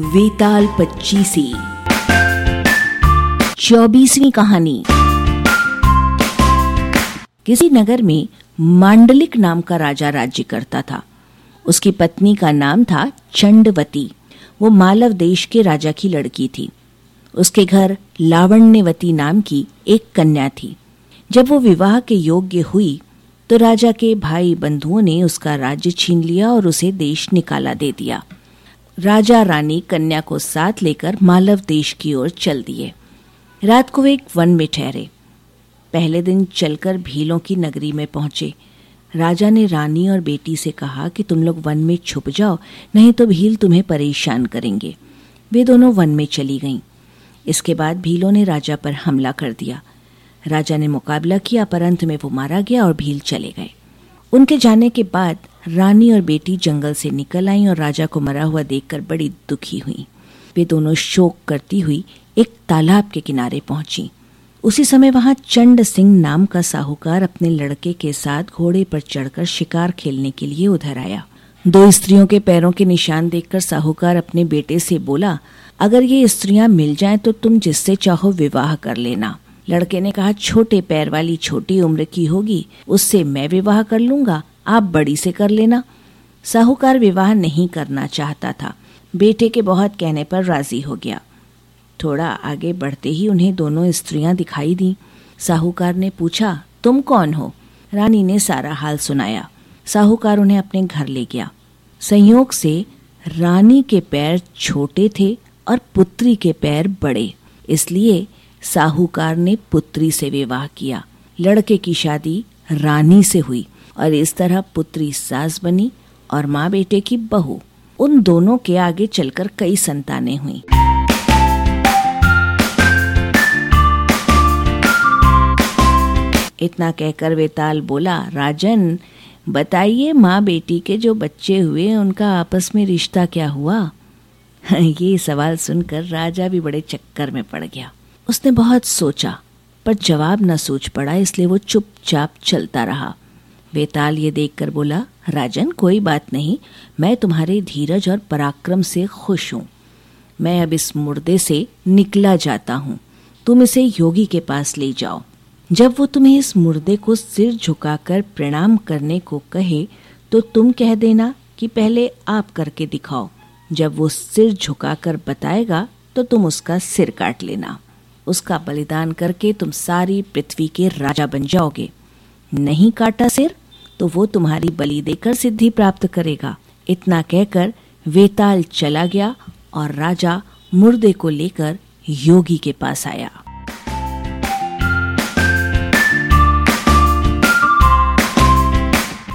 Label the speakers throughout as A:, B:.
A: वेताल पच्चीसी। चौबीसवीं कहानी। किसी नगर में मांडलिक नाम का राजा राज्य करता था। उसकी पत्नी का नाम था चंडवती। वो मालव देश के राजा की लड़की थी। उसके घर लावण्यवती नाम की एक कन्या थी। जब वो विवाह के योग्य हुई तो राजा के भाई बंधुओं ने उसका राज्य छीन लिया और उसे देश निकाला दे दिया। राजा रानी कन्या को साथ लेकर मालव देश की ओर चल दिए। रात को एक वन में ठहरे। पहले दिन चलकर भीलों की नगरी में पहुँचे। राजा ने रानी और बेटी से कहा कि तुम लोग वन में छुप जाओ, नहीं तो भील तुम्हें परेशान करेंगे। वे दोनों वन में चली गईं। इसके बाद भीलों ने राजा पर हमला कर दिया। राजा ने मुकाबला किया, पर अंत में वो मारा गया और भील चले गए। उनके जाने के बाद रानी और बेटी जंगल से निकल आई और राजा को मरा हुआ देखकर बड़ी दुखी हुई। वे दोनों शोक करती हुई एक तालाब के किनारे पहुँची। उसी समय वहाँ चंड सिंह नाम का साहूकार अपने लड़के के साथ घोड़े पर चढ़कर शिकार खेलने के लिए उधर आया। दो स्त्रियों के पैरों के निशान देखकर साहूकार अपने बेटे से बोला, अगर ये स्त्रियाँ मिल जाएँ तो तुम जिससे चाहो विवाह कर लेना। लड़के ने कहा, छोटे पैर वाली छोटी उम्र की होगी, उससे मैं विवाह कर लूँगा आप बड़ी से कर लेना। साहूकार विवाह नहीं करना चाहता था। बेटे के बहुत कहने पर राज़ी हो गया। थोड़ा आगे बढ़ते ही उन्हें दोनों स्त्रियाँ दिखाई दी। साहूकार ने पूछा, तुम कौन हो? रानी ने सारा हाल सुनाया। साहूकार उन्हें अपने घर ले गया। संयोग से रानी के पैर छोटे थे और पुत्री के पैर बड़े। इसलिए साहूकार ने पुत्री से विवाह किया। लड़के की शादी रानी से हुई। और इस तरह पुत्री सास बनी और माँ बेटे की बहू। उन दोनों के आगे चलकर कई संतानें हुई। इतना कहकर वेताल बोला, राजन, बताइए माँ बेटी के जो बच्चे हुए, उनका आपस में रिश्ता क्या हुआ? ये सवाल सुनकर राजा भी बड़े चक्कर में पड़ गया। उसने बहुत सोचा, पर जवाब न सोच पड़ा, इसलिए वो चुपचाप चलता रहा। वेताल ये देखकर बोला, राजन, कोई बात नहीं, मैं तुम्हारे धीरज और पराक्रम से खुश हूँ। मैं अब इस मुर्दे से निकला जाता हूँ। तुम इसे योगी के पास ले जाओ। जब वो तुम्हें इस मुर्दे को सिर झुकाकर प्रणाम करने को कहे तो तुम कह देना कि पहले आप करके दिखाओ। जब वो सिर झुकाकर बताएगा तो तुम उसका सिर काट लेना। उसका बलिदान करके तुम सारी पृथ्वी के राजा बन जाओगे। नहीं काटा सिर तो वो तुम्हारी बलि देकर सिद्धि प्राप्त करेगा। इतना कहकर वेताल चला गया और राजा मुर्दे को लेकर योगी के पास आया।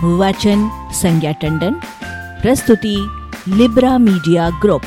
A: वाचन संज्ञा टंडन, प्रस्तुति लिब्रा मीडिया ग्रुप।